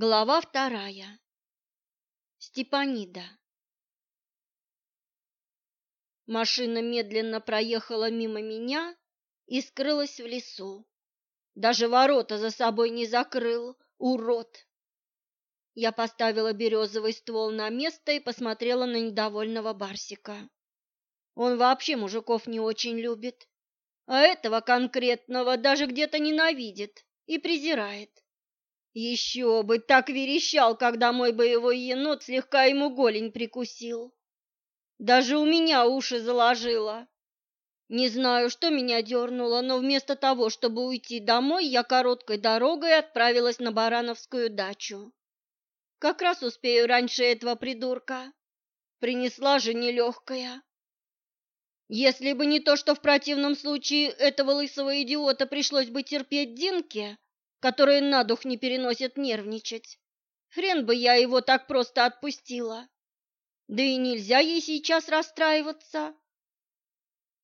Глава вторая. Степанида. Машина медленно проехала мимо меня и скрылась в лесу. Даже ворота за собой не закрыл, урод. Я поставила березовый ствол на место и посмотрела на недовольного Барсика. Он вообще мужиков не очень любит, а этого конкретного даже где-то ненавидит и презирает. Еще бы так верещал, когда мой боевой енот слегка ему голень прикусил. Даже у меня уши заложило. Не знаю, что меня дернуло, но вместо того, чтобы уйти домой, я короткой дорогой отправилась на Барановскую дачу. Как раз успею раньше этого придурка. Принесла же нелегкая. Если бы не то, что в противном случае этого лысого идиота пришлось бы терпеть Динке, которые на дух не переносят нервничать. Хрен бы я его так просто отпустила. Да и нельзя ей сейчас расстраиваться.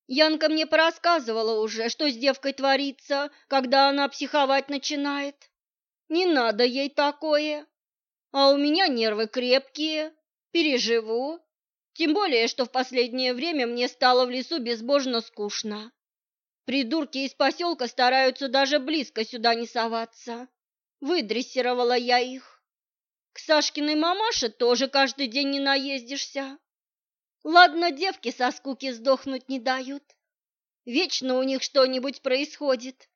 Янка мне порассказывала уже, что с девкой творится, когда она психовать начинает. Не надо ей такое. А у меня нервы крепкие, переживу. Тем более, что в последнее время мне стало в лесу безбожно скучно. Придурки из поселка стараются даже близко сюда не соваться. Выдрессировала я их. К Сашкиной мамаше тоже каждый день не наездишься. Ладно, девки со скуки сдохнуть не дают. Вечно у них что-нибудь происходит.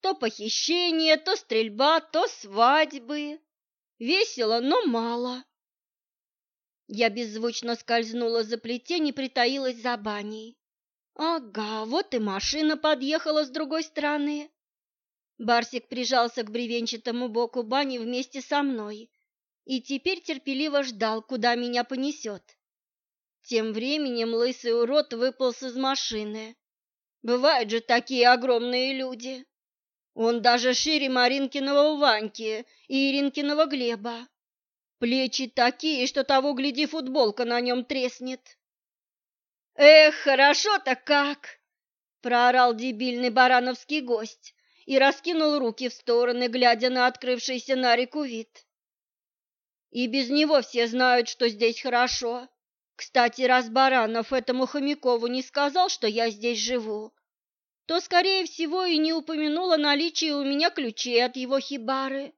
То похищение, то стрельба, то свадьбы. Весело, но мало. Я беззвучно скользнула за плетень и притаилась за баней. Ага, вот и машина подъехала с другой стороны. Барсик прижался к бревенчатому боку бани вместе со мной и теперь терпеливо ждал, куда меня понесет. Тем временем лысый урод выполз из машины. Бывают же такие огромные люди. Он даже шире Маринкиного Ваньки и Иринкиного Глеба. Плечи такие, что того, гляди, футболка на нем треснет. «Эх, хорошо-то как!» – проорал дебильный барановский гость и раскинул руки в стороны, глядя на открывшийся на реку вид. «И без него все знают, что здесь хорошо. Кстати, раз Баранов этому Хомякову не сказал, что я здесь живу, то, скорее всего, и не упомянул о наличии у меня ключей от его хибары.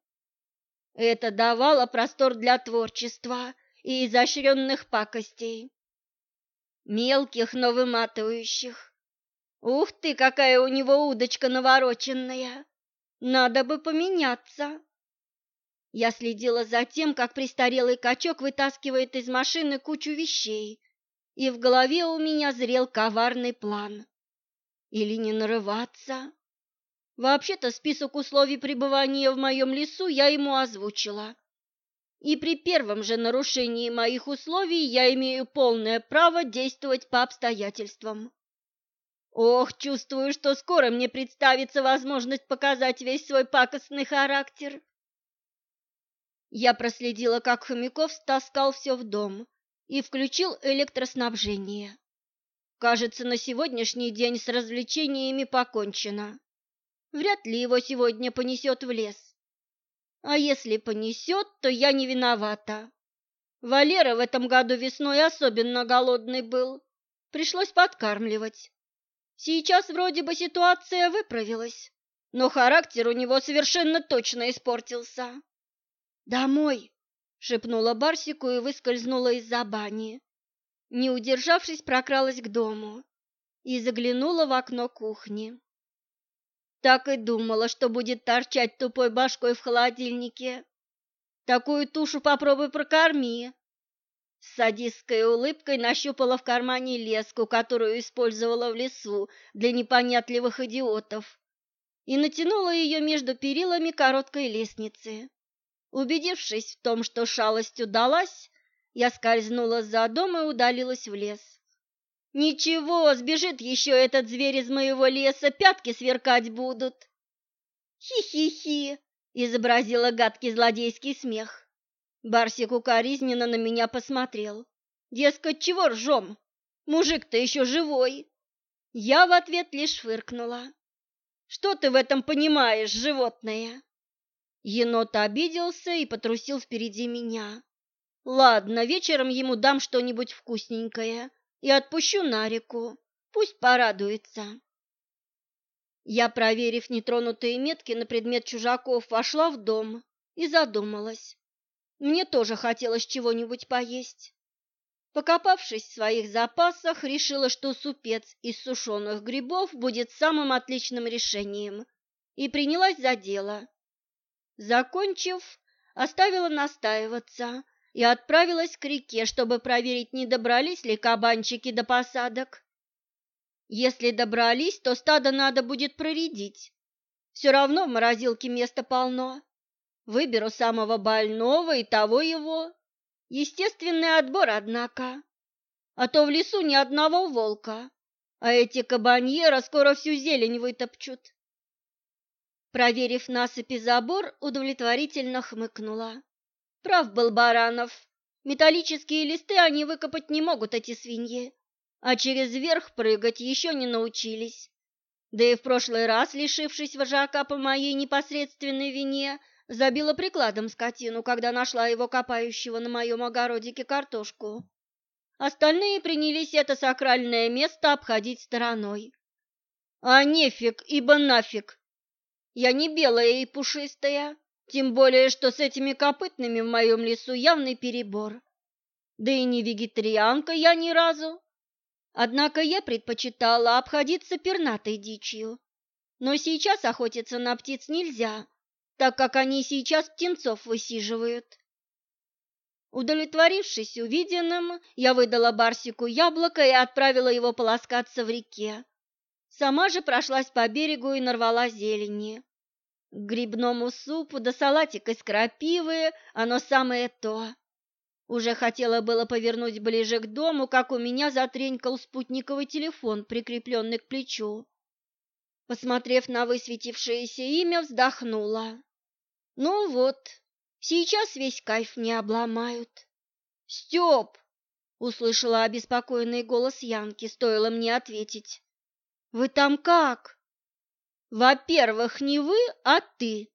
Это давало простор для творчества и изощренных пакостей мелких, но выматывающих. Ух ты, какая у него удочка навороченная! Надо бы поменяться. Я следила за тем, как престарелый качок вытаскивает из машины кучу вещей, и в голове у меня зрел коварный план. Или не нарываться? Вообще-то список условий пребывания в моем лесу я ему озвучила и при первом же нарушении моих условий я имею полное право действовать по обстоятельствам. Ох, чувствую, что скоро мне представится возможность показать весь свой пакостный характер. Я проследила, как Хомяков стаскал все в дом и включил электроснабжение. Кажется, на сегодняшний день с развлечениями покончено. Вряд ли его сегодня понесет в лес. А если понесет, то я не виновата. Валера в этом году весной особенно голодный был. Пришлось подкармливать. Сейчас вроде бы ситуация выправилась, но характер у него совершенно точно испортился. «Домой!» — шепнула Барсику и выскользнула из-за бани. Не удержавшись, прокралась к дому и заглянула в окно кухни. Так и думала, что будет торчать тупой башкой в холодильнике. Такую тушу попробуй прокорми. С садистской улыбкой нащупала в кармане леску, которую использовала в лесу для непонятливых идиотов, и натянула ее между перилами короткой лестницы. Убедившись в том, что шалость удалась, я скользнула за дом и удалилась в лес. Ничего, сбежит еще этот зверь из моего леса, пятки сверкать будут. Хи-хи-хи, изобразила гадкий злодейский смех. Барсик укоризненно на меня посмотрел. Дескать, чего ржем? Мужик-то еще живой. Я в ответ лишь фыркнула. Что ты в этом понимаешь, животное? Енот обиделся и потрусил впереди меня. Ладно, вечером ему дам что-нибудь вкусненькое и отпущу на реку. Пусть порадуется. Я, проверив нетронутые метки на предмет чужаков, вошла в дом и задумалась. Мне тоже хотелось чего-нибудь поесть. Покопавшись в своих запасах, решила, что супец из сушеных грибов будет самым отличным решением, и принялась за дело. Закончив, оставила настаиваться и отправилась к реке, чтобы проверить, не добрались ли кабанчики до посадок. Если добрались, то стадо надо будет проредить. Все равно в морозилке места полно. Выберу самого больного и того его. Естественный отбор, однако. А то в лесу ни одного волка, а эти кабаньера скоро всю зелень вытопчут. Проверив насыпи забор, удовлетворительно хмыкнула. Прав был Баранов. Металлические листы они выкопать не могут, эти свиньи а через верх прыгать еще не научились. Да и в прошлый раз, лишившись вожака по моей непосредственной вине, забила прикладом скотину, когда нашла его копающего на моем огородике картошку. Остальные принялись это сакральное место обходить стороной. А нефиг, ибо нафиг. Я не белая и пушистая, тем более, что с этими копытными в моем лесу явный перебор. Да и не вегетарианка я ни разу. Однако я предпочитала обходиться пернатой дичью. Но сейчас охотиться на птиц нельзя, так как они сейчас птенцов высиживают. Удовлетворившись увиденным, я выдала Барсику яблоко и отправила его полоскаться в реке. Сама же прошлась по берегу и нарвала зелени. К грибному супу да салатик из крапивы оно самое то. Уже хотела было повернуть ближе к дому, как у меня затренькал спутниковый телефон, прикрепленный к плечу. Посмотрев на высветившееся имя, вздохнула. Ну вот, сейчас весь кайф не обломают. Степ! услышала обеспокоенный голос Янки, стоило мне ответить. Вы там как? Во-первых, не вы, а ты,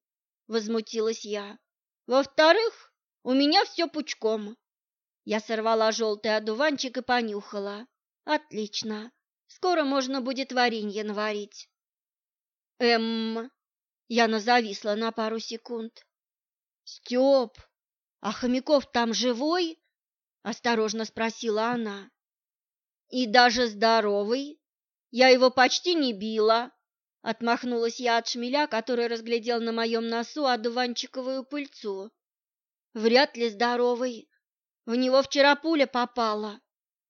возмутилась я. Во-вторых, у меня все пучком. Я сорвала желтый одуванчик и понюхала. Отлично. Скоро можно будет варенье наварить. Эм, Яна зависла на пару секунд. Степ, а Хомяков там живой? Осторожно спросила она. И даже здоровый. Я его почти не била. Отмахнулась я от шмеля, который разглядел на моем носу одуванчиковую пыльцу. Вряд ли здоровый, в него вчера пуля попала,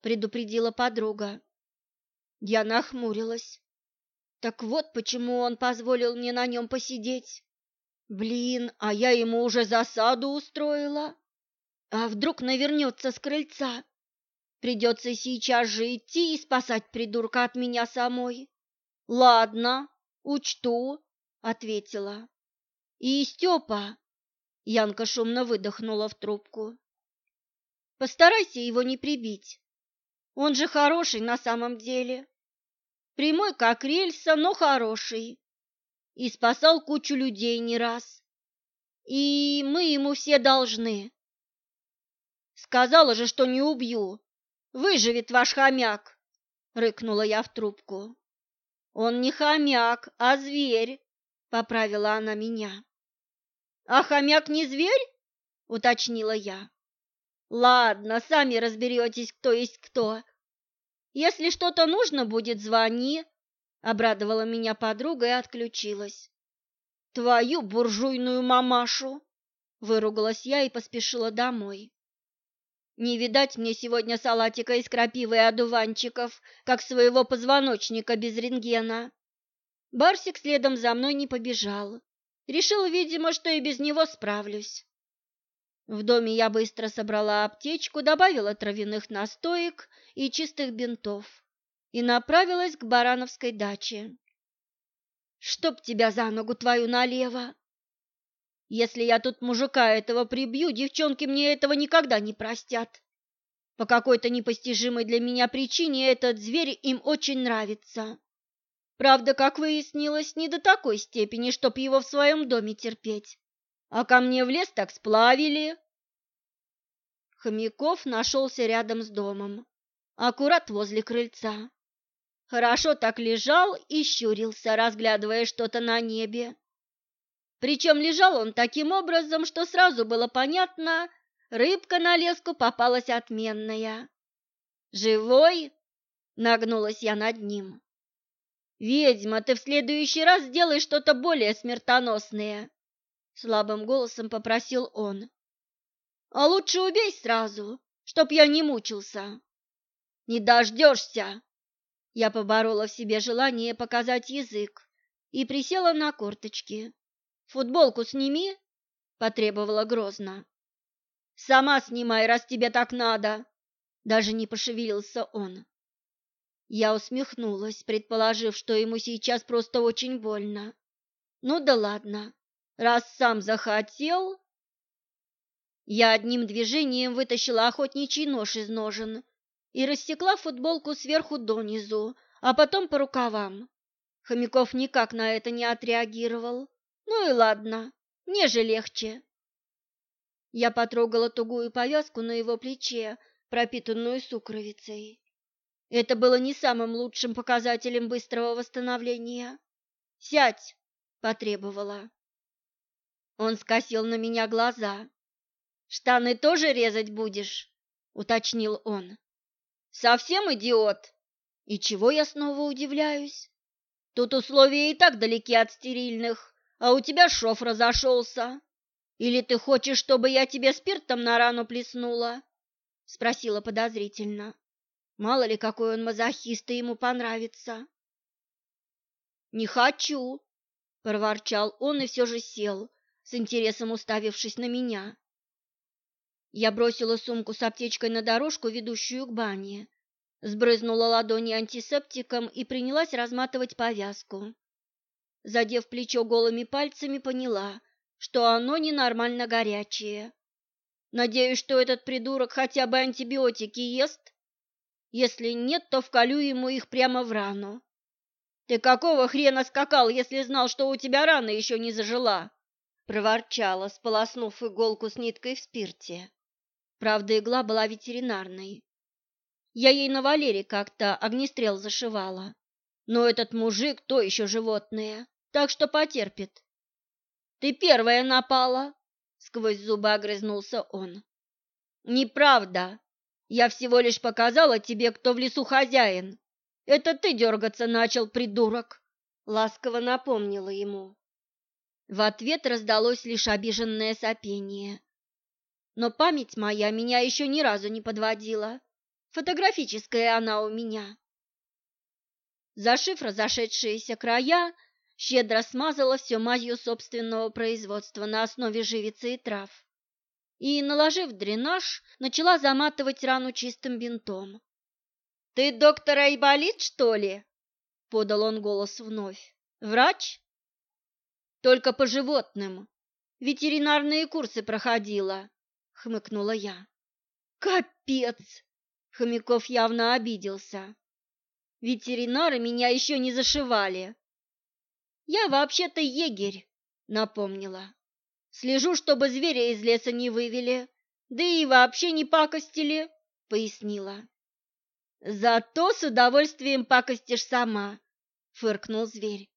предупредила подруга. Я нахмурилась. Так вот почему он позволил мне на нем посидеть. Блин, а я ему уже засаду устроила. А вдруг навернется с крыльца? Придется сейчас же идти и спасать придурка от меня самой. Ладно, учту, ответила. И Степа, Янка шумно выдохнула в трубку. Постарайся его не прибить. Он же хороший на самом деле. Прямой, как рельса, но хороший. И спасал кучу людей не раз. И мы ему все должны. Сказала же, что не убью. Выживет ваш хомяк, рыкнула я в трубку. Он не хомяк, а зверь, поправила она меня. А хомяк не зверь? уточнила я. Ладно, сами разберетесь, кто есть кто. Если что-то нужно будет, звони, обрадовала меня подруга и отключилась. Твою буржуйную мамашу, выругалась я и поспешила домой. Не видать мне сегодня салатика из крапивы и одуванчиков, как своего позвоночника без рентгена. Барсик следом за мной не побежал. Решил, видимо, что и без него справлюсь. В доме я быстро собрала аптечку, добавила травяных настоек и чистых бинтов и направилась к Барановской даче. «Чтоб тебя за ногу твою налево! Если я тут мужика этого прибью, девчонки мне этого никогда не простят. По какой-то непостижимой для меня причине этот зверь им очень нравится. Правда, как выяснилось, не до такой степени, чтоб его в своем доме терпеть а ко мне в лес так сплавили. Хомяков нашелся рядом с домом, аккурат возле крыльца. Хорошо так лежал и щурился, разглядывая что-то на небе. Причем лежал он таким образом, что сразу было понятно, рыбка на леску попалась отменная. «Живой?» — нагнулась я над ним. «Ведьма, ты в следующий раз сделай что-то более смертоносное!» Слабым голосом попросил он. «А лучше убей сразу, чтоб я не мучился!» «Не дождешься!» Я поборола в себе желание показать язык и присела на корточки. «Футболку сними!» — потребовала грозно. «Сама снимай, раз тебе так надо!» Даже не пошевелился он. Я усмехнулась, предположив, что ему сейчас просто очень больно. Ну да ладно, раз сам захотел... Я одним движением вытащила охотничий нож из ножен и рассекла футболку сверху донизу, а потом по рукавам. Хомяков никак на это не отреагировал. Ну и ладно, мне же легче. Я потрогала тугую повязку на его плече, пропитанную сукровицей. Это было не самым лучшим показателем быстрого восстановления. «Сядь!» – потребовала. Он скосил на меня глаза. «Штаны тоже резать будешь?» – уточнил он. Совсем идиот? И чего я снова удивляюсь? Тут условия и так далеки от стерильных, а у тебя шов разошелся. Или ты хочешь, чтобы я тебе спиртом на рану плеснула? Спросила подозрительно. Мало ли, какой он мазохист, и ему понравится. Не хочу, проворчал он и все же сел, с интересом уставившись на меня. Я бросила сумку с аптечкой на дорожку, ведущую к бане, сбрызнула ладони антисептиком и принялась разматывать повязку. Задев плечо голыми пальцами, поняла, что оно ненормально горячее. Надеюсь, что этот придурок хотя бы антибиотики ест. Если нет, то вколю ему их прямо в рану. Ты какого хрена скакал, если знал, что у тебя рана еще не зажила? проворчала, сполоснув иголку с ниткой в спирте. Правда, игла была ветеринарной. Я ей на Валере как-то огнестрел зашивала. Но этот мужик то еще животное, так что потерпит. Ты первая напала, сквозь зубы огрызнулся он. Неправда. Я всего лишь показала тебе, кто в лесу хозяин. Это ты дергаться начал, придурок, ласково напомнила ему. В ответ раздалось лишь обиженное сопение но память моя меня еще ни разу не подводила. Фотографическая она у меня. Зашив разошедшиеся края, щедро смазала все мазью собственного производства на основе живицы и трав. И, наложив дренаж, начала заматывать рану чистым бинтом. «Ты доктор Айболит, что ли?» — подал он голос вновь. «Врач?» «Только по животным. Ветеринарные курсы проходила хмыкнула я. Капец! Хомяков явно обиделся. Ветеринары меня еще не зашивали. Я вообще-то егерь, напомнила. Слежу, чтобы зверя из леса не вывели, да и вообще не пакостили, пояснила. Зато с удовольствием пакостишь сама, фыркнул зверь.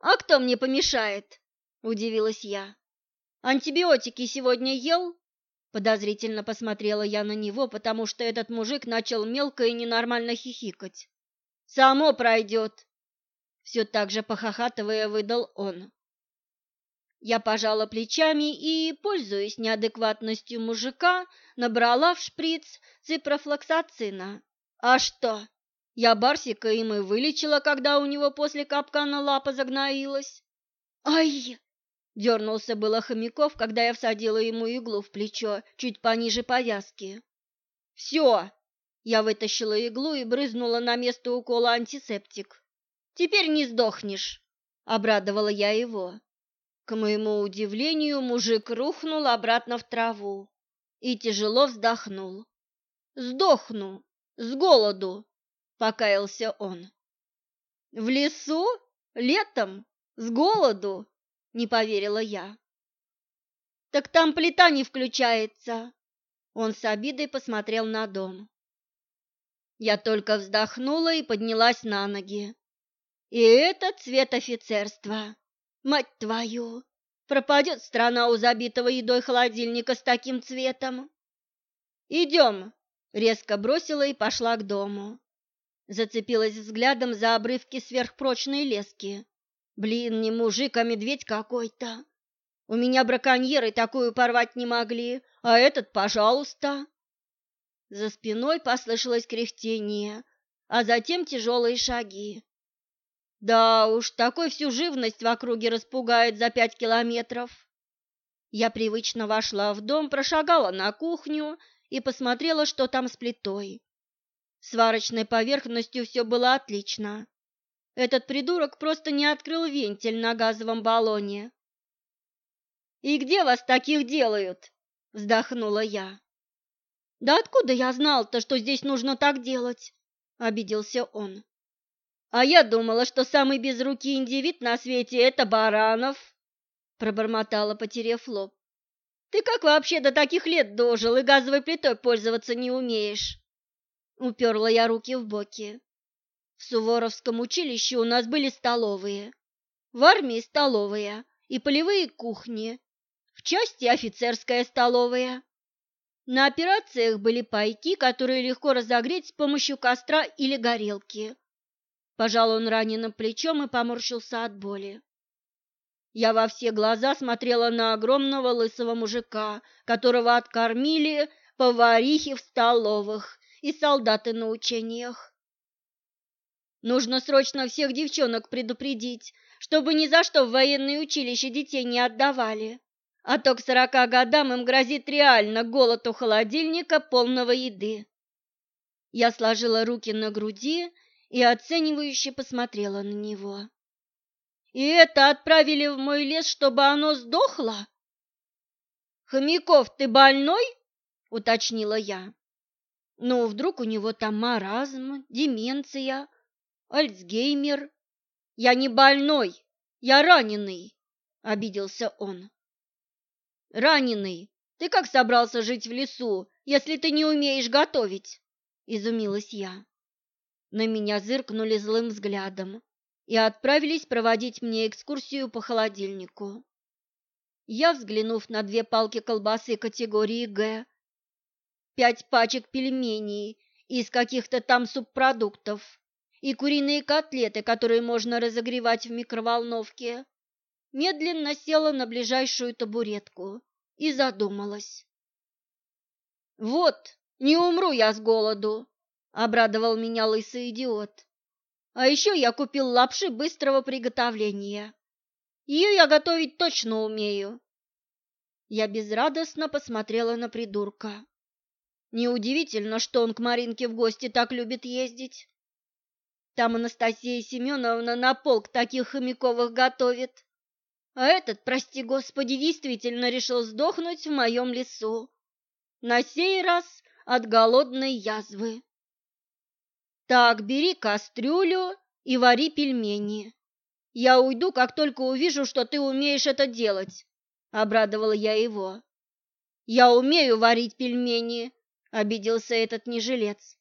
А кто мне помешает? удивилась я. Антибиотики сегодня ел? Подозрительно посмотрела я на него, потому что этот мужик начал мелко и ненормально хихикать. «Само пройдет!» Все так же похохатывая выдал он. Я пожала плечами и, пользуясь неадекватностью мужика, набрала в шприц ципрофлоксацина. А что? Я Барсика им и вылечила, когда у него после капкана лапа загноилась. Ай! Дернулся было Хомяков, когда я всадила ему иглу в плечо, чуть пониже повязки. «Все!» Я вытащила иглу и брызнула на место укола антисептик. «Теперь не сдохнешь!» — обрадовала я его. К моему удивлению, мужик рухнул обратно в траву и тяжело вздохнул. «Сдохну! С голоду!» — покаялся он. «В лесу? Летом? С голоду?» не поверила я. Так там плита не включается. Он с обидой посмотрел на дом. Я только вздохнула и поднялась на ноги. И это цвет офицерства. Мать твою! Пропадет страна у забитого едой холодильника с таким цветом. Идем, резко бросила и пошла к дому. Зацепилась взглядом за обрывки сверхпрочной лески. Блин, не мужик, а медведь какой-то. У меня браконьеры такую порвать не могли, а этот, пожалуйста. За спиной послышалось кряхтение, а затем тяжелые шаги. Да уж, такой всю живность в округе распугает за пять километров. Я привычно вошла в дом, прошагала на кухню и посмотрела, что там с плитой. Сварочной поверхностью все было отлично. Этот придурок просто не открыл вентиль на газовом баллоне. «И где вас таких делают?» – вздохнула я. «Да откуда я знал-то, что здесь нужно так делать?» – обиделся он. «А я думала, что самый безрукий индивид на свете – это Баранов», – пробормотала, потеряв лоб. «Ты как вообще до таких лет дожил и газовой плитой пользоваться не умеешь?» Уперла я руки в боки. В Суворовском училище у нас были столовые, в армии столовая и полевые кухни, в части офицерская столовая. На операциях были пайки, которые легко разогреть с помощью костра или горелки. Пожал он раненым плечом и поморщился от боли. Я во все глаза смотрела на огромного лысого мужика, которого откормили поварихи в столовых и солдаты на учениях. Нужно срочно всех девчонок предупредить, чтобы ни за что в военное училище детей не отдавали а то к сорока годам им грозит реально голод у холодильника полного еды. Я сложила руки на груди и оценивающе посмотрела на него. И это отправили в мой лес, чтобы оно сдохло? Хомяков, ты больной? уточнила я. Ну, вдруг у него там маразм, деменция, альцгеймер. Я не больной, я раненый, обиделся он. Раненый, ты как собрался жить в лесу, если ты не умеешь готовить? Изумилась я. На меня зыркнули злым взглядом и отправились проводить мне экскурсию по холодильнику. Я, взглянув на две палки колбасы категории «Г», пять пачек пельменей из каких-то там субпродуктов и куриные котлеты, которые можно разогревать в микроволновке, медленно села на ближайшую табуретку и задумалась. «Вот, не умру я с голоду!» — обрадовал меня лысый идиот. «А еще я купил лапши быстрого приготовления. Ее я готовить точно умею». Я безрадостно посмотрела на придурка. Неудивительно, что он к Маринке в гости так любит ездить. Там Анастасия Семеновна на полк таких хомяковых готовит. А этот, прости господи, действительно решил сдохнуть в моем лесу. На сей раз от голодной язвы. Так, бери кастрюлю и вари пельмени. Я уйду, как только увижу, что ты умеешь это делать, обрадовала я его. Я умею варить пельмени, обиделся этот нежилец.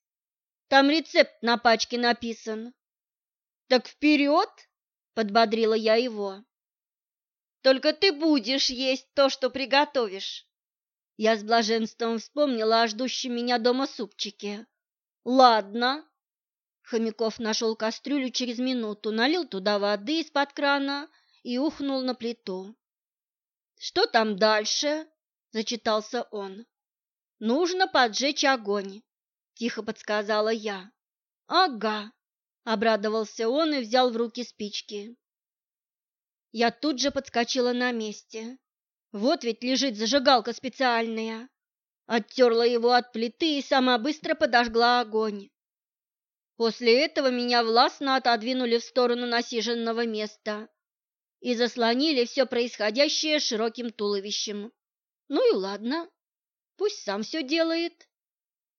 Там рецепт на пачке написан. Так вперед, подбодрила я его. Только ты будешь есть то, что приготовишь. Я с блаженством вспомнила о ждущем меня дома супчике. Ладно. Хомяков нашел кастрюлю через минуту, налил туда воды из-под крана и ухнул на плиту. Что там дальше? Зачитался он. Нужно поджечь огонь, тихо подсказала я. Ага, обрадовался он и взял в руки спички. Я тут же подскочила на месте. Вот ведь лежит зажигалка специальная. Оттерла его от плиты и сама быстро подожгла огонь. После этого меня властно отодвинули в сторону насиженного места и заслонили все происходящее широким туловищем. Ну и ладно, пусть сам все делает.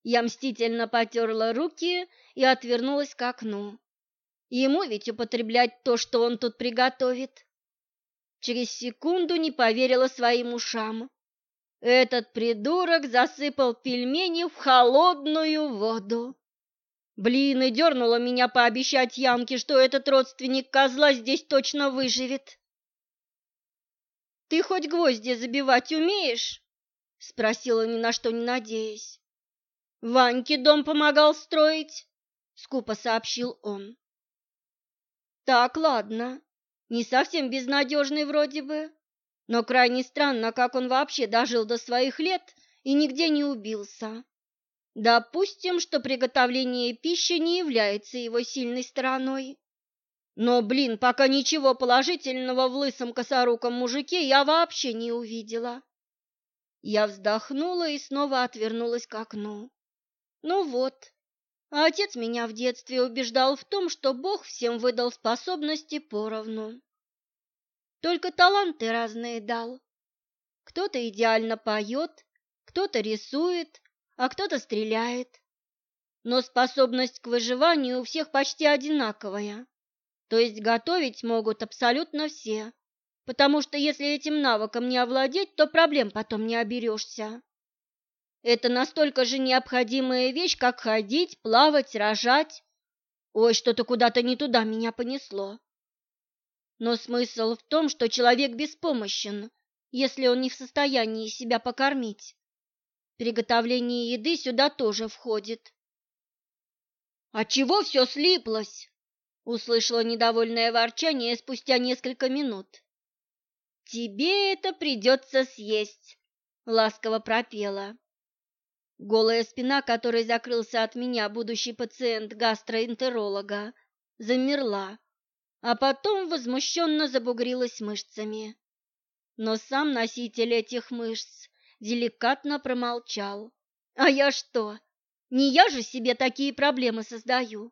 Я мстительно потерла руки и отвернулась к окну. Ему ведь употреблять то, что он тут приготовит. Через секунду не поверила своим ушам. Этот придурок засыпал пельмени в холодную воду. Блин, и дернула меня пообещать Янке, что этот родственник козла здесь точно выживет. «Ты хоть гвозди забивать умеешь?» — спросила ни на что не надеясь. «Ваньке дом помогал строить», — скупо сообщил он. «Так, ладно, не совсем безнадежный вроде бы, но крайне странно, как он вообще дожил до своих лет и нигде не убился. Допустим, что приготовление пищи не является его сильной стороной. Но, блин, пока ничего положительного в лысом косоруком мужике я вообще не увидела. Я вздохнула и снова отвернулась к окну. Ну вот, отец меня в детстве убеждал в том, что Бог всем выдал способности поровну. Только таланты разные дал. Кто-то идеально поет, кто-то рисует, а кто-то стреляет. Но способность к выживанию у всех почти одинаковая. То есть готовить могут абсолютно все, потому что если этим навыком не овладеть, то проблем потом не оберешься. Это настолько же необходимая вещь, как ходить, плавать, рожать. Ой, что-то куда-то не туда меня понесло. Но смысл в том, что человек беспомощен, если он не в состоянии себя покормить. Приготовление еды сюда тоже входит. «А чего все слиплось?» Услышала недовольное ворчание спустя несколько минут. «Тебе это придется съесть», — ласково пропела. Голая спина, которой закрылся от меня будущий пациент гастроэнтеролога, замерла, а потом возмущенно забугрилась мышцами. Но сам носитель этих мышц деликатно промолчал. «А я что? Не я же себе такие проблемы создаю?»